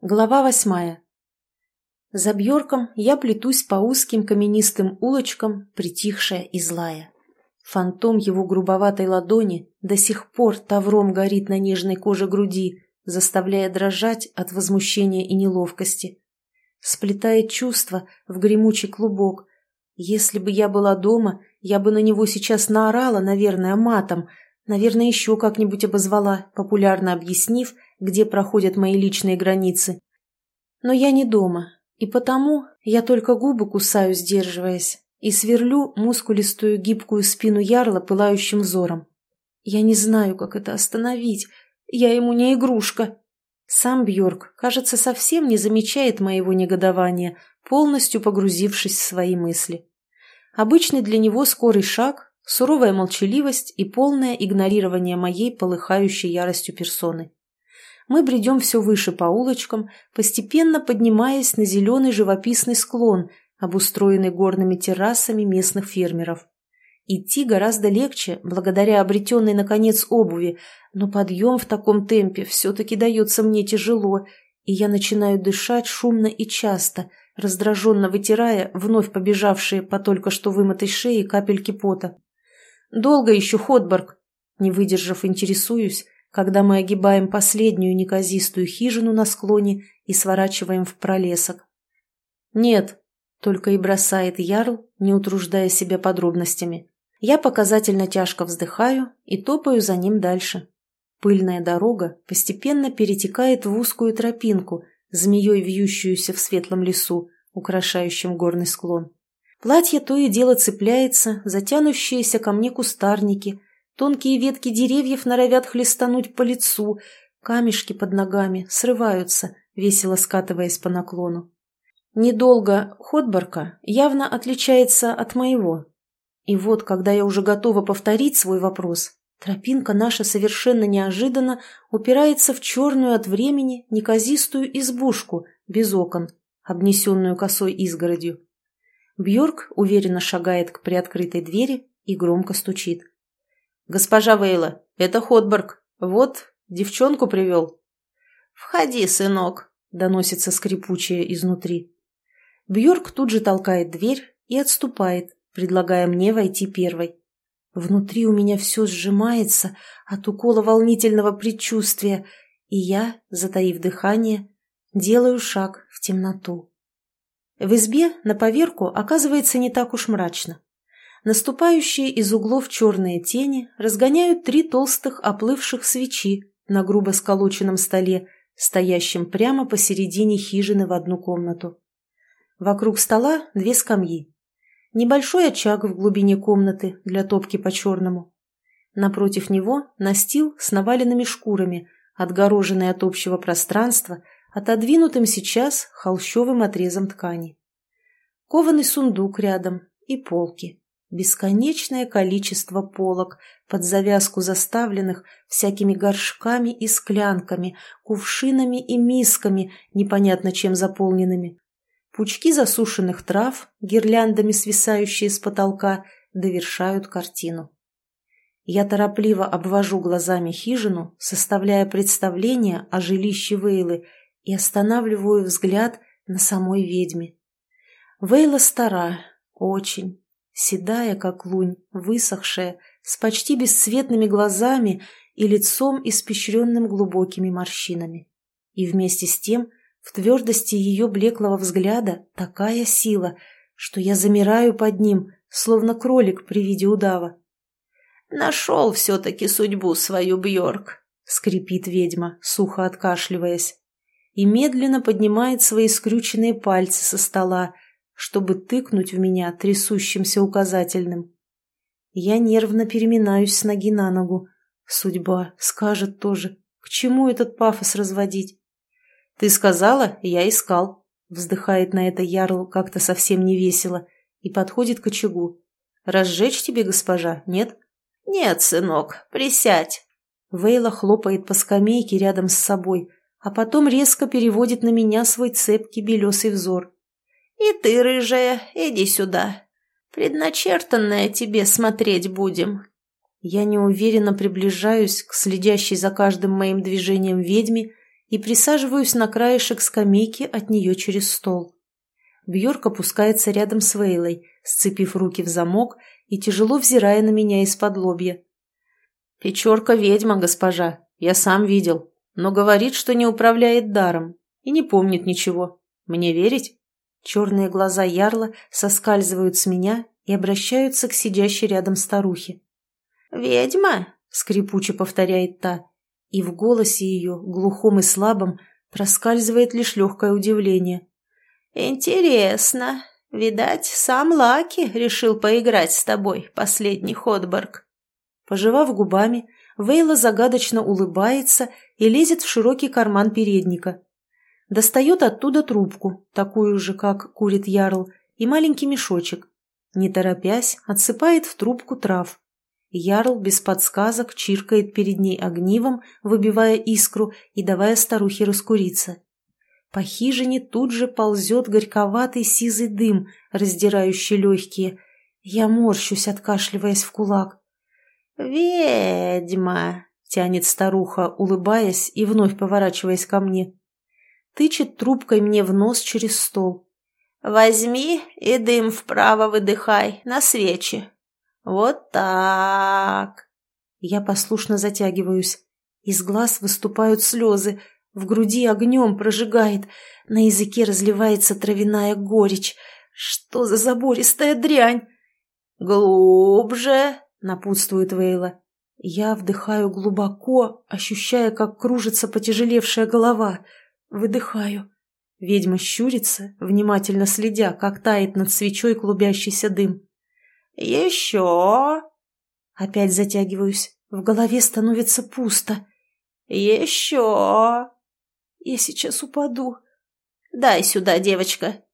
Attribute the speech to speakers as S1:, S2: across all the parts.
S1: Глава восьмая. За Бьорком я плетусь по узким каменистым улочкам, притихшая и злая. Фантом его грубоватой ладони до сих пор тавром горит на нежной коже груди, заставляя дрожать от возмущения и неловкости. Сплетает чувства в гремучий клубок. Если бы я была дома, я бы на него сейчас наорала, наверное, матом, наверное, еще как-нибудь обозвала, популярно объяснив, где проходят мои личные границы. Но я не дома, и потому я только губы кусаю, сдерживаясь, и сверлю мускулистую гибкую спину ярла пылающим взором. Я не знаю, как это остановить. Я ему не игрушка. Сам Бьорк, кажется, совсем не замечает моего негодования, полностью погрузившись в свои мысли. Обычный для него скорый шаг, суровая молчаливость и полное игнорирование моей полыхающей яростью персоны мы бредем все выше по улочкам, постепенно поднимаясь на зеленый живописный склон, обустроенный горными террасами местных фермеров. Идти гораздо легче, благодаря обретенной, наконец, обуви, но подъем в таком темпе все-таки дается мне тяжело, и я начинаю дышать шумно и часто, раздраженно вытирая вновь побежавшие по только что вымытой шее капельки пота. «Долго еще, Ходборг?» Не выдержав, интересуюсь, когда мы огибаем последнюю неказистую хижину на склоне и сворачиваем в пролесок. «Нет», — только и бросает Ярл, не утруждая себя подробностями. Я показательно тяжко вздыхаю и топаю за ним дальше. Пыльная дорога постепенно перетекает в узкую тропинку, змеей вьющуюся в светлом лесу, украшающем горный склон. Платье то и дело цепляется, затянущиеся ко мне кустарники, Тонкие ветки деревьев норовят хлестануть по лицу, камешки под ногами срываются, весело скатываясь по наклону. Недолго Ходборка явно отличается от моего. И вот, когда я уже готова повторить свой вопрос, тропинка наша совершенно неожиданно упирается в черную от времени неказистую избушку без окон, обнесенную косой изгородью. Бьорк уверенно шагает к приоткрытой двери и громко стучит. «Госпожа Вейла, это Ходборг. Вот, девчонку привел».
S2: «Входи, сынок», — доносится скрипучее изнутри.
S1: Бьорк тут же толкает дверь и отступает, предлагая мне войти первой. Внутри у меня все сжимается от укола волнительного предчувствия, и я, затаив дыхание, делаю шаг в темноту. В избе на поверку оказывается не так уж мрачно. Наступающие из углов черные тени разгоняют три толстых оплывших свечи на грубо сколоченном столе, стоящем прямо посередине хижины в одну комнату. Вокруг стола две скамьи. Небольшой очаг в глубине комнаты для топки по-черному. Напротив него настил с наваленными шкурами, отгороженный от общего пространства, отодвинутым сейчас холщовым отрезом ткани. Кованый сундук рядом и полки. Бесконечное количество полок, под завязку заставленных всякими горшками и склянками, кувшинами и мисками, непонятно чем заполненными. Пучки засушенных трав, гирляндами свисающие с потолка, довершают картину. Я торопливо обвожу глазами хижину, составляя представление о жилище Вейлы, и останавливаю взгляд на самой ведьме. Вейла стара, очень, седая, как лунь, высохшая, с почти бесцветными глазами и лицом, испещренным глубокими морщинами. И вместе с тем в твердости ее блеклого взгляда такая сила, что я замираю под ним, словно кролик при виде удава.
S2: «Нашел все-таки судьбу свою, Бьорк», — скрипит ведьма, сухо откашливаясь,
S1: и медленно поднимает свои скрюченные пальцы со стола, чтобы тыкнуть в меня трясущимся указательным. Я нервно переминаюсь с ноги на ногу. Судьба скажет тоже. К чему этот пафос разводить? «Ты сказала, я искал», — вздыхает на это ярл как-то совсем невесело и подходит к очагу. «Разжечь тебе, госпожа, нет?»
S2: «Нет, сынок, присядь».
S1: Вейла хлопает по скамейке рядом с собой, а потом резко переводит на меня свой цепкий белесый взор.
S2: И ты, рыжая, иди сюда. Предначертанное тебе смотреть будем.
S1: Я неуверенно приближаюсь к следящей за каждым моим движением ведьме и присаживаюсь на краешек скамейки от нее через стол. Бьорк опускается рядом с Вейлой, сцепив руки в замок и тяжело взирая на меня из-под лобья. «Печорка ведьма, госпожа, я сам видел, но говорит, что не управляет даром и не помнит ничего. Мне верить?» Черные глаза Ярла соскальзывают с меня и обращаются к сидящей рядом старухе.
S2: «Ведьма?» — скрипуче повторяет та,
S1: и в голосе ее, глухом и слабом, проскальзывает лишь легкое удивление.
S2: «Интересно. Видать, сам Лаки решил поиграть с тобой, последний Ходборг».
S1: Пожевав губами, Вейла загадочно улыбается и лезет в широкий карман передника. Достает оттуда трубку, такую же, как курит Ярл, и маленький мешочек. Не торопясь, отсыпает в трубку трав. Ярл без подсказок чиркает перед ней огнивом, выбивая искру и давая старухе раскуриться. По хижине тут же ползет горьковатый сизый дым, раздирающий легкие. Я морщусь, откашливаясь в кулак.
S2: «Ведьма!» — тянет старуха, улыбаясь и вновь поворачиваясь ко мне.
S1: Тычет трубкой мне в нос через стол.
S2: «Возьми и дым вправо выдыхай, на свечи. Вот так!»
S1: Я послушно затягиваюсь. Из глаз выступают слезы, в груди огнем прожигает, на языке разливается травяная горечь. Что за забористая дрянь?
S2: «Глубже!» — напутствует Вейла.
S1: Я вдыхаю глубоко, ощущая, как кружится потяжелевшая голова. Выдыхаю. Ведьма щурится, внимательно следя, как тает над свечой клубящийся дым.
S2: «Еще!»
S1: Опять затягиваюсь. В голове становится пусто.
S2: «Еще!»
S1: Я сейчас упаду.
S2: Дай сюда, девочка.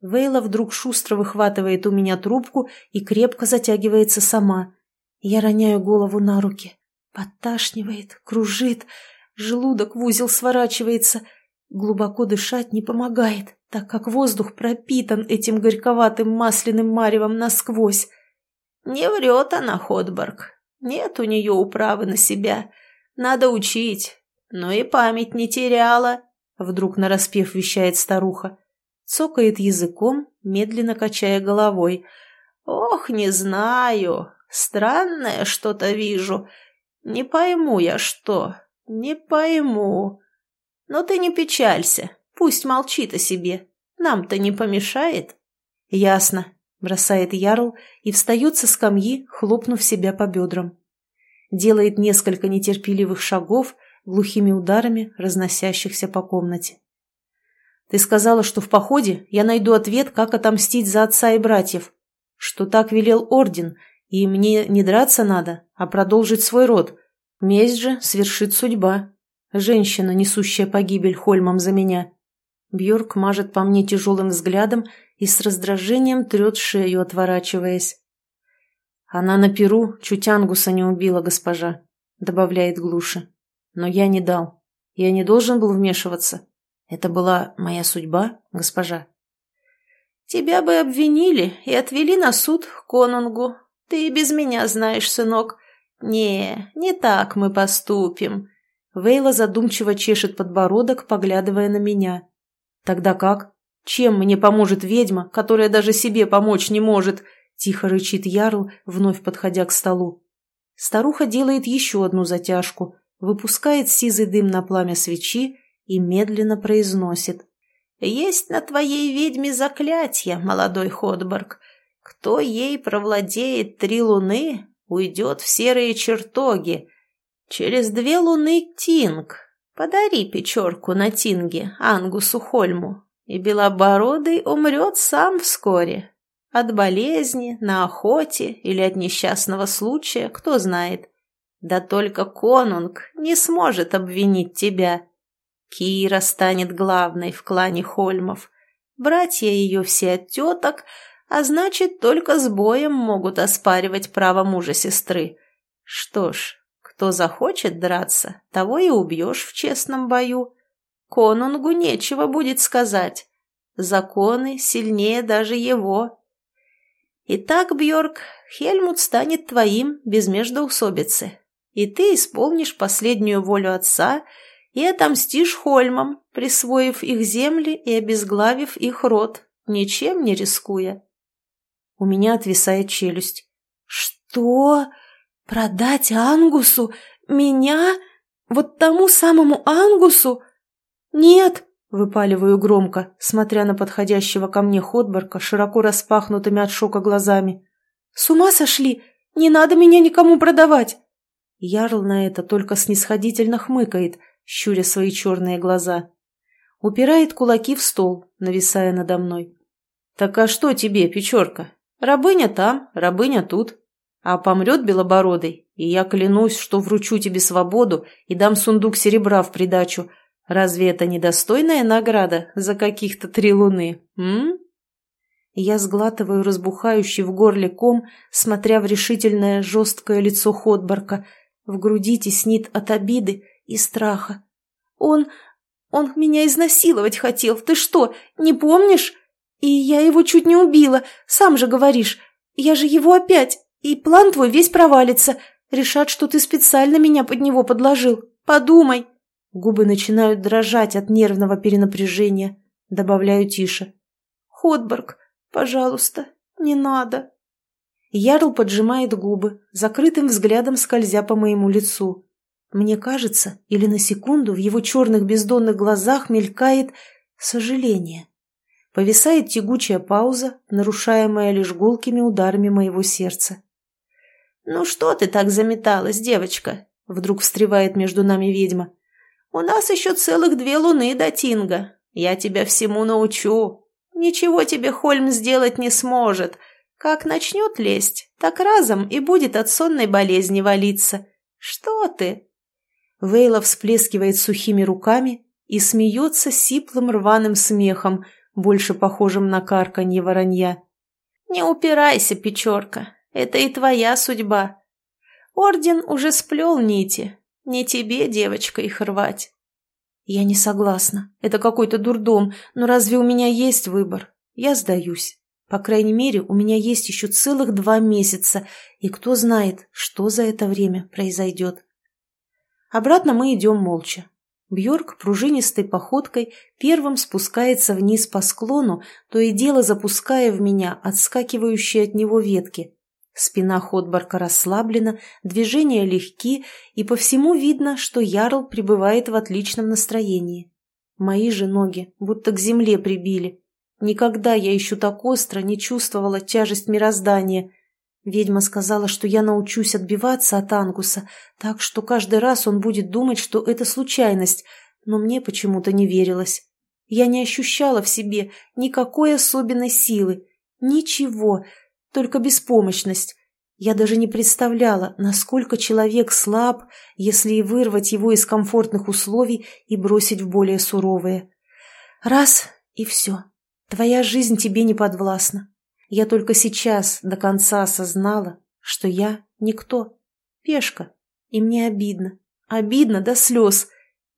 S1: Вейла вдруг шустро выхватывает у меня трубку и крепко затягивается сама. Я роняю голову на руки. Подташнивает, кружит, желудок в узел сворачивается. Глубоко дышать не помогает, так как воздух пропитан этим горьковатым масляным маревом насквозь.
S2: Не врет она, Ходборг. Нет у нее управы на себя. Надо учить, но и память не теряла, вдруг нараспев вещает старуха.
S1: Цокает языком, медленно качая головой.
S2: Ох, не знаю, странное что-то вижу. Не пойму я что, не пойму. Но ты не печалься, пусть молчит о себе. Нам-то не помешает.
S1: Ясно, бросает Ярл и встает со скамьи, хлопнув себя по бедрам. Делает несколько нетерпеливых шагов, глухими ударами, разносящихся по комнате. «Ты сказала, что в походе я найду ответ, как отомстить за отца и братьев, что так велел орден, и мне не драться надо, а продолжить свой род. Месть же свершит судьба. Женщина, несущая погибель Хольмом за меня». Бьорк мажет по мне тяжелым взглядом и с раздражением трет шею, отворачиваясь. «Она на перу чуть Ангуса не убила, госпожа», — добавляет глуше. Но я не дал. Я не должен был вмешиваться. Это была моя судьба, госпожа.
S2: Тебя бы обвинили и отвели на суд к конунгу. Ты и без меня знаешь, сынок. Не, не так мы поступим.
S1: Вейла задумчиво чешет подбородок, поглядывая на меня. Тогда как? Чем мне поможет ведьма, которая даже себе помочь не может? Тихо рычит Ярл, вновь подходя к столу. Старуха делает еще одну затяжку, выпускает сизый дым на пламя свечи и медленно произносит.
S2: «Есть на твоей ведьме заклятие, молодой Ходборг. Кто ей провладеет три луны, уйдет в серые чертоги. Через две луны Тинг. Подари печорку на Тинге Ангусу Хольму, и Белобородый умрет сам вскоре. От болезни, на охоте или от несчастного случая, кто знает. Да только конунг не сможет обвинить тебя. Кира станет главной в клане Хольмов. Братья ее все от теток, а значит, только с боем могут оспаривать право мужа сестры. Что ж, кто захочет драться, того и убьешь в честном бою. Конунгу нечего будет сказать. Законы сильнее даже его. Итак, Бьорк, Хельмут станет твоим без междоусобицы и ты исполнишь последнюю волю отца и отомстишь Хольмам, присвоив их земли и обезглавив их род, ничем не рискуя.
S1: У меня отвисает челюсть. «Что? Продать Ангусу? Меня? Вот тому самому Ангусу? Нет!» — выпаливаю громко, смотря на подходящего ко мне Ходборка широко распахнутыми от шока глазами. «С ума сошли! Не надо меня никому продавать!» Ярл на это только снисходительно хмыкает, щуря свои черные глаза. Упирает кулаки в стол, нависая надо мной. «Так а что тебе, Печорка? Рабыня там, рабыня тут. А помрет Белобородый, и я клянусь, что вручу тебе свободу и дам сундук серебра в придачу. Разве это недостойная награда за каких-то три луны, м?» Я сглатываю разбухающий в горле ком, смотря в решительное жесткое лицо Ходборка. В груди теснит от обиды и страха. «Он... он меня изнасиловать хотел, ты что, не помнишь? И я его чуть не убила, сам же говоришь. Я же его опять, и план твой весь провалится. Решат, что ты специально меня под него подложил. Подумай!» Губы начинают дрожать от нервного перенапряжения. Добавляю тише. «Ходборг, пожалуйста, не надо!» Ярл поджимает губы, закрытым взглядом скользя по моему лицу. Мне кажется, или на секунду в его черных бездонных глазах мелькает сожаление. Повисает тягучая пауза, нарушаемая лишь гулкими ударами моего сердца.
S2: «Ну что ты так заметалась, девочка?» — вдруг встревает между нами ведьма. «У нас еще целых две луны до Тинга. Я тебя всему научу. Ничего тебе Хольм сделать не сможет. Как начнет лезть, так разом и будет от сонной болезни валиться. Что ты?»
S1: Вейла всплескивает сухими руками и смеется сиплым рваным смехом, больше похожим на карканье воронья.
S2: «Не упирайся, Печорка, это и твоя судьба. Орден уже сплел нити, не тебе, девочка, их рвать».
S1: «Я не согласна. Это какой-то дурдом, но разве у меня есть выбор? Я сдаюсь. По крайней мере, у меня есть еще целых два месяца, и кто знает, что за это время произойдет». Обратно мы идем молча. Бьорк пружинистой походкой первым спускается вниз по склону, то и дело запуская в меня отскакивающие от него ветки. Спина Ходбарка расслаблена, движения легки, и по всему видно, что Ярл пребывает в отличном настроении. Мои же ноги будто к земле прибили. Никогда я еще так остро не чувствовала тяжесть мироздания — Ведьма сказала, что я научусь отбиваться от Ангуса, так что каждый раз он будет думать, что это случайность, но мне почему-то не верилось. Я не ощущала в себе никакой особенной силы, ничего, только беспомощность. Я даже не представляла, насколько человек слаб, если и вырвать его из комфортных условий и бросить в более суровые. Раз — и все. Твоя жизнь тебе не подвластна. Я только сейчас до конца осознала, что я никто, пешка, и мне обидно, обидно до слез.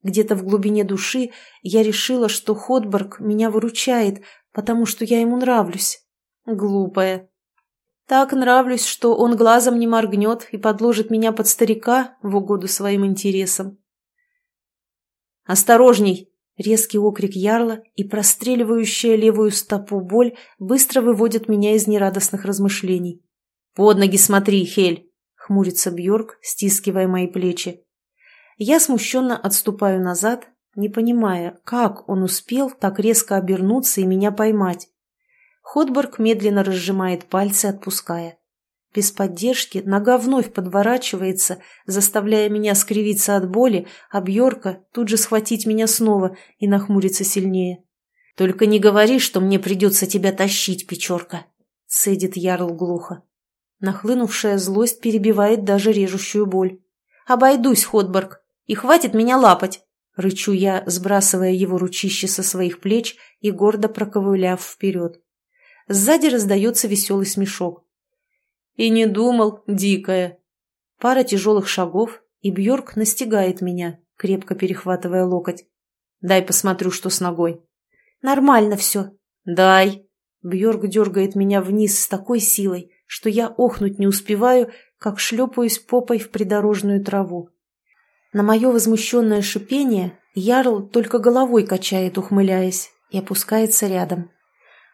S1: Где-то в глубине души я решила, что Ходберг меня выручает, потому что я ему нравлюсь. Глупая. Так нравлюсь, что он глазом не моргнет и подложит меня под старика в угоду своим интересам. «Осторожней!» Резкий окрик ярла и простреливающая левую стопу боль быстро выводят меня из нерадостных размышлений. «Под ноги смотри, Хель!» — хмурится Бьорк, стискивая мои плечи. Я смущенно отступаю назад, не понимая, как он успел так резко обернуться и меня поймать. Ходборг медленно разжимает пальцы, отпуская. Без поддержки нога вновь подворачивается, заставляя меня скривиться от боли, а Бьорка тут же схватить меня снова и нахмуриться сильнее. «Только не говори, что мне придется тебя тащить, Печорка!» — цедит Ярл глухо. Нахлынувшая злость перебивает даже режущую боль. «Обойдусь, Ходборг, и хватит меня лапать!» — рычу я, сбрасывая его ручище со своих плеч и гордо проковыляв вперед. Сзади раздается веселый смешок. «И не думал, дикая». Пара тяжелых шагов, и Бьорк настигает меня, крепко перехватывая локоть. «Дай посмотрю, что с ногой». «Нормально все». «Дай». Бьорк дергает меня вниз с такой силой, что я охнуть не успеваю, как шлепаюсь попой в придорожную траву. На мое возмущенное шипение Ярл только головой качает, ухмыляясь, и опускается рядом.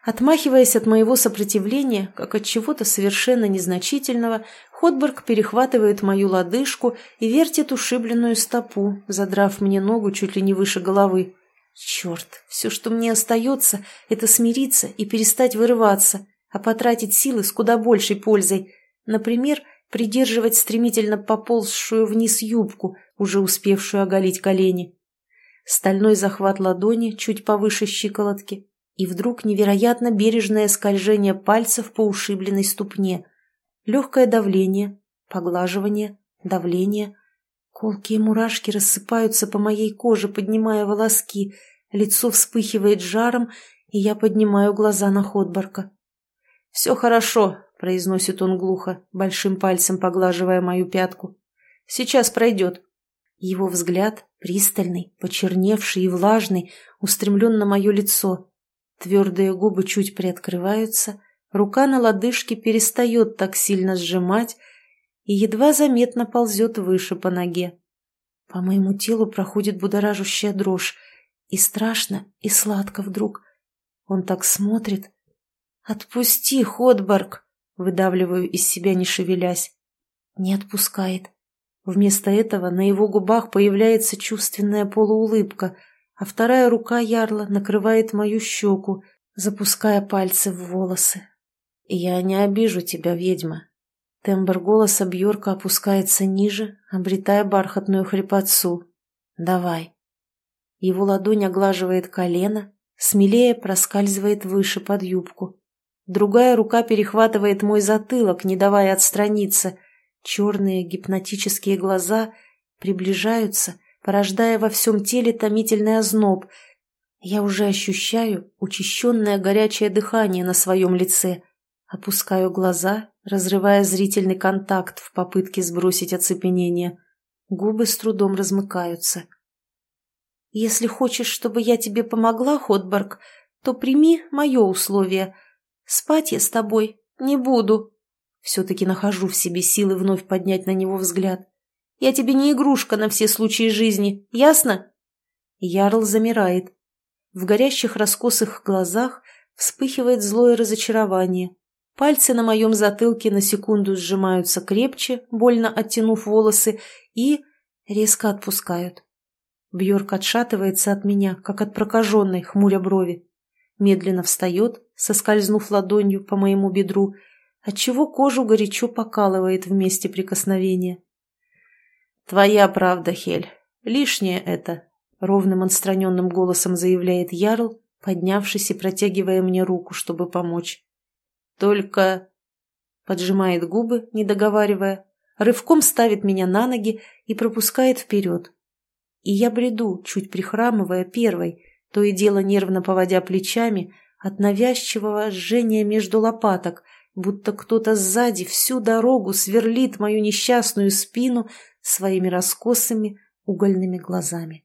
S1: Отмахиваясь от моего сопротивления, как от чего-то совершенно незначительного, Ходберг перехватывает мою лодыжку и вертит ушибленную стопу, задрав мне ногу чуть ли не выше головы. Черт, все, что мне остается, это смириться и перестать вырываться, а потратить силы с куда большей пользой. Например, придерживать стремительно поползшую вниз юбку, уже успевшую оголить колени. Стальной захват ладони чуть повыше щиколотки, и вдруг невероятно бережное скольжение пальцев по ушибленной ступне. Легкое давление, поглаживание, давление. Колкие мурашки рассыпаются по моей коже, поднимая волоски. Лицо вспыхивает жаром, и я поднимаю глаза на Ходборка. «Все хорошо», — произносит он глухо, большим пальцем поглаживая мою пятку. «Сейчас пройдет». Его взгляд, пристальный, почерневший и влажный, устремлен на мое лицо. Твердые губы чуть приоткрываются, рука на лодыжке перестает так сильно сжимать и едва заметно ползет выше по ноге. По моему телу проходит будоражущая дрожь, и страшно, и сладко вдруг. Он так смотрит. «Отпусти, Ходборг!» — выдавливаю из себя, не шевелясь. Не отпускает. Вместо этого на его губах появляется чувственная полуулыбка — а вторая рука ярла накрывает мою щеку, запуская пальцы в волосы. «Я не обижу тебя, ведьма». Тембр голоса Бьорка опускается ниже, обретая бархатную хрипотцу. «Давай». Его ладонь оглаживает колено, смелее проскальзывает выше под юбку. Другая рука перехватывает мой затылок, не давая отстраниться. Черные гипнотические глаза приближаются, порождая во всем теле томительный озноб. Я уже ощущаю учащенное горячее дыхание на своем лице. Опускаю глаза, разрывая зрительный контакт в попытке сбросить оцепенение. Губы с трудом размыкаются. «Если хочешь, чтобы я тебе помогла, Ходберг, то прими мое условие. Спать я с тобой не буду». Все-таки нахожу в себе силы вновь поднять на него взгляд. Я тебе не игрушка на все случаи жизни, ясно?» Ярл замирает. В горящих раскосых глазах вспыхивает злое разочарование. Пальцы на моем затылке на секунду сжимаются крепче, больно оттянув волосы, и резко отпускают. Бьорк отшатывается от меня, как от прокаженной, хмуря брови. Медленно встает, соскользнув ладонью по моему бедру, отчего кожу горячо покалывает в месте прикосновения. «Твоя правда, Хель. Лишнее это», — ровным отстраненным голосом заявляет Ярл, поднявшись и протягивая мне руку, чтобы помочь. «Только...» — поджимает губы, не договаривая, рывком ставит меня на ноги и пропускает вперед. И я бреду, чуть прихрамывая первой, то и дело нервно поводя плечами от навязчивого жжения между лопаток, будто кто-то сзади всю дорогу сверлит мою несчастную спину своими раскосыми угольными глазами.